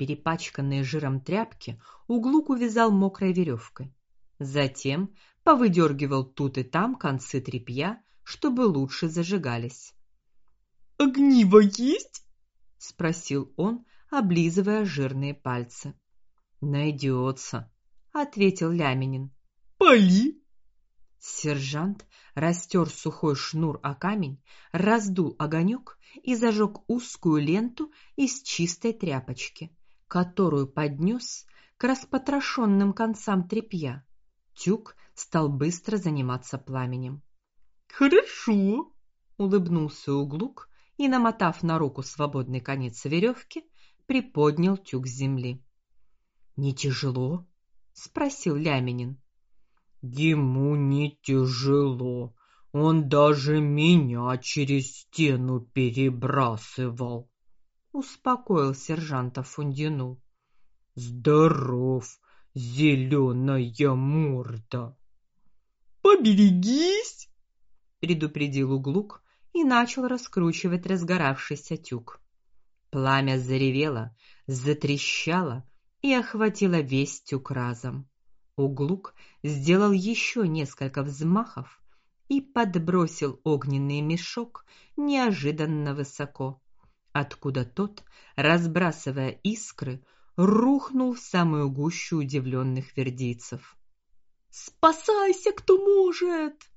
Перепачканные жиром тряпки Углук увязал мокрой веревкой. Затем повыдергивал тут и там концы тряпья, чтобы лучше зажигались. Огниво есть? спросил он, облизывая жирные пальцы. Найдется, ответил Ляминин. Пали. Сержант растер сухой шнур о камень, раздул огонек и зажег узкую ленту из чистой тряпочки, которую поднес к распотрошенным концам тряпья. Тюк стал быстро заниматься пламенем. Хорошо, улыбнулся Углук и, намотав на руку свободный конец веревки, приподнял тюк с земли. Не тяжело? спросил Ляминин. Ему не тяжело. Он даже меня через стену перебрасывал. Успокоил сержанта Фундину. Здоров, зеленая морда. Поберегись, предупредил Углук и начал раскручивать разгоравшийся тюк. Пламя заревело, затрещало и охватило весь тюк разом. Углук сделал еще несколько взмахов и подбросил огненный мешок неожиданно высоко, откуда тот, разбрасывая искры, рухнул в самую гущу удивленных вердийцев. Спасайся, кто может!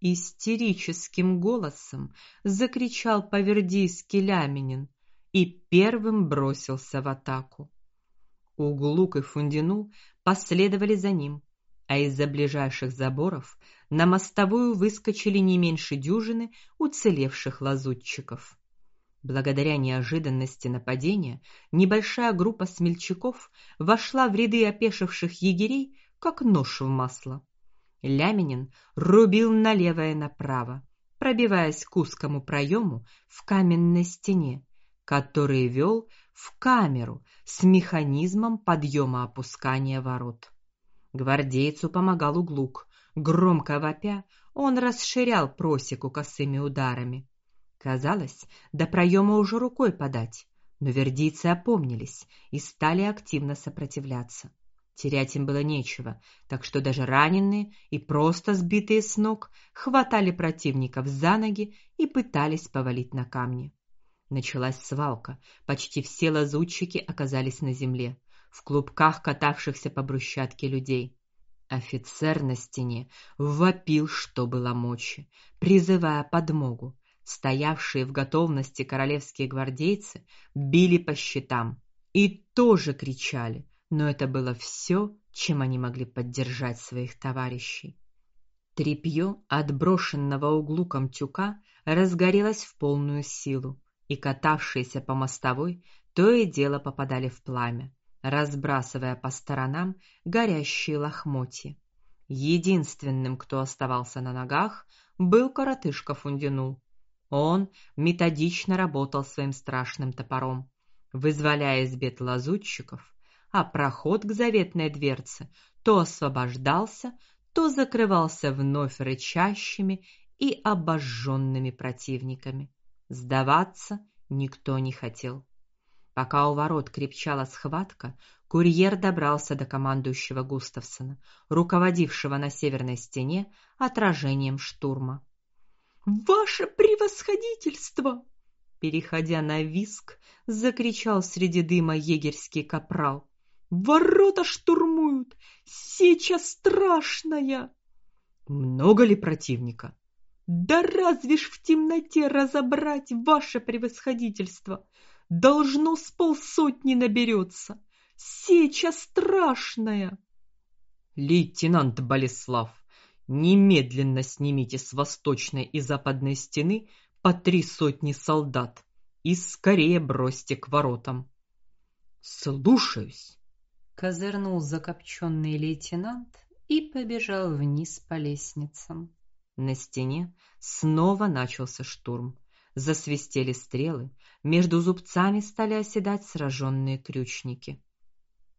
истерическим голосом закричал по-вердийски Ляминин и первым бросился в атаку. Углук и Фундину последовали за ним, а из-за ближайших заборов на мостовую выскочили не меньше дюжины уцелевших лазутчиков. Благодаря неожиданности нападения небольшая группа смельчаков вошла в ряды опешивших егерей, как нож в масло. Ляминин рубил налево и направо, пробиваясь к узкому проему в каменной стене, который вел в камеру с механизмом подъема опускания ворот. Гвардейцу помогал Углук. Громко вопя, он расширял просеку косыми ударами. Казалось, до проема уже рукой подать, но вердийцы опомнились и стали активно сопротивляться. Терять им было нечего, так что даже раненые и просто сбитые с ног хватали противников за ноги и пытались повалить на камни. Началась свалка. Почти все лазутчики оказались на земле, в клубках катавшихся по брусчатке людей. Офицер на стене вопил, что было мочи, призывая подмогу. Стоявшие в готовности королевские гвардейцы били по щитам и тоже кричали, но это было все, чем они могли поддержать своих товарищей. Трепье отброшенного углуком тюка разгорелось в полную силу и катавшиеся по мостовой то и дело попадали в пламя, разбрасывая по сторонам горящие лохмотья. Единственным, кто оставался на ногах, был коротышка Фундину. Он методично работал своим страшным топором, вызволяя из бед лазутчиков, а проход к заветной дверце то освобождался, то закрывался вновь рычащими и обожженными противниками. Сдаваться никто не хотел. Пока у ворот крепчала схватка, курьер добрался до командующего Густавсона, руководившего на северной стене отражением штурма. Ваше превосходительство, переходя на виск, закричал среди дыма егерский капрал. Ворота штурмуют. Сейчас страшная. Много ли противника? Да разве ж в темноте разобрать ваше превосходительство? Должно с полсотни наберется. Сеча страшная. Лейтенант Болеслав, немедленно снимите с восточной и западной стены по три сотни солдат и скорее бросьте к воротам. Слушаюсь. Козырнул закопченный лейтенант и побежал вниз по лестницам. На стене снова начался штурм. Засвистели стрелы, между зубцами стали оседать сраженные крючники.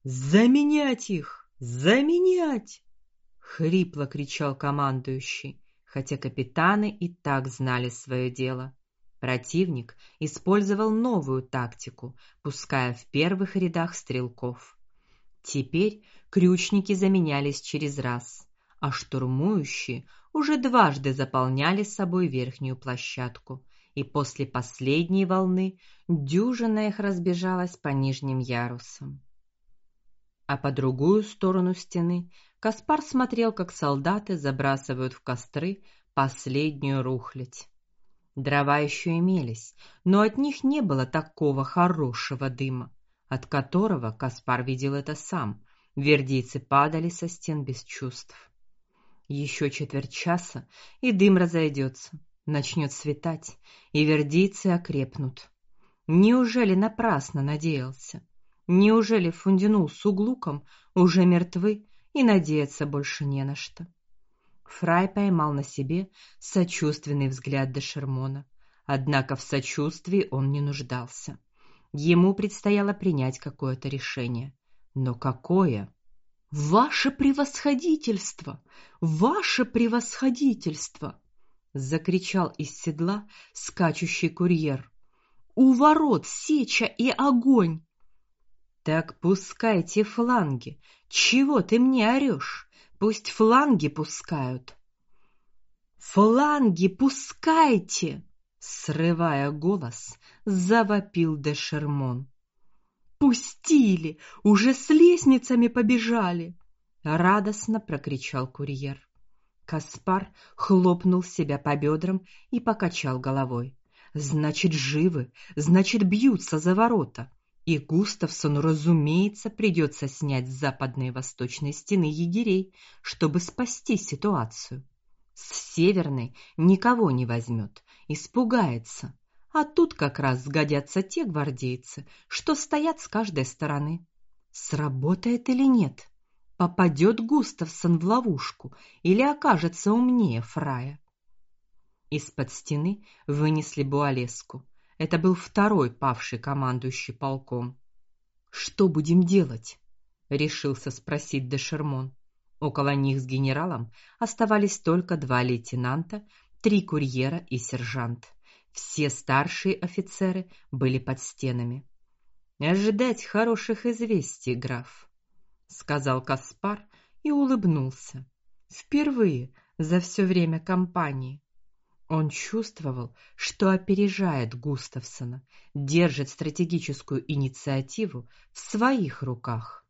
Заменять их, заменять! Хрипло кричал командующий, хотя капитаны и так знали свое дело. Противник использовал новую тактику, пуская в первых рядах стрелков. Теперь крючники заменялись через раз, а штурмующие уже дважды заполняли собой верхнюю площадку, и после последней волны дюжина их разбежалась по нижним ярусам. А по другую сторону стены Каспар смотрел, как солдаты забрасывают в костры последнюю рухлядь. Дрова еще имелись, но от них не было такого хорошего дыма, от которого Каспар видел это сам. Вердийцы падали со стен без чувств. Еще четверть часа, и дым разойдется, начнет светать, и вердийцы окрепнут. Неужели напрасно надеялся? Неужели Фундину с Углуком уже мертвы и надеяться больше не на что? Фрай поймал на себе сочувственный взгляд де Шермона. Однако в сочувствии он не нуждался. Ему предстояло принять какое-то решение. Но какое? Ваше превосходительство, ваше превосходительство, закричал из седла скачущий курьер. У ворот сеча и огонь. Так пускайте фланги. Чего ты мне орешь? Пусть фланги пускают. Фланги пускайте, срывая голос, завопил де Шермон. Пустили, уже с лестницами побежали, радостно прокричал курьер. Каспар хлопнул себя по бедрам и покачал головой. Значит, живы, значит, бьются за ворота. И Густавсону, разумеется, придется снять с западной и восточной стены егерей, чтобы спасти ситуацию. С северной никого не возьмет, испугается. А тут как раз сгодятся те гвардейцы, что стоят с каждой стороны. Сработает или нет? Попадет Густавсон в ловушку или окажется умнее Фрая? Из-под стены вынесли Буалеску. Это был второй павший командующий полком. Что будем делать? решился спросить де Шермон. Около них с генералом оставались только два лейтенанта, три курьера и сержант. Все старшие офицеры были под стенами. Ожидать хороших известий, граф, сказал Каспар и улыбнулся. Впервые за все время кампании. Он чувствовал, что опережает Густавсона, держит стратегическую инициативу в своих руках.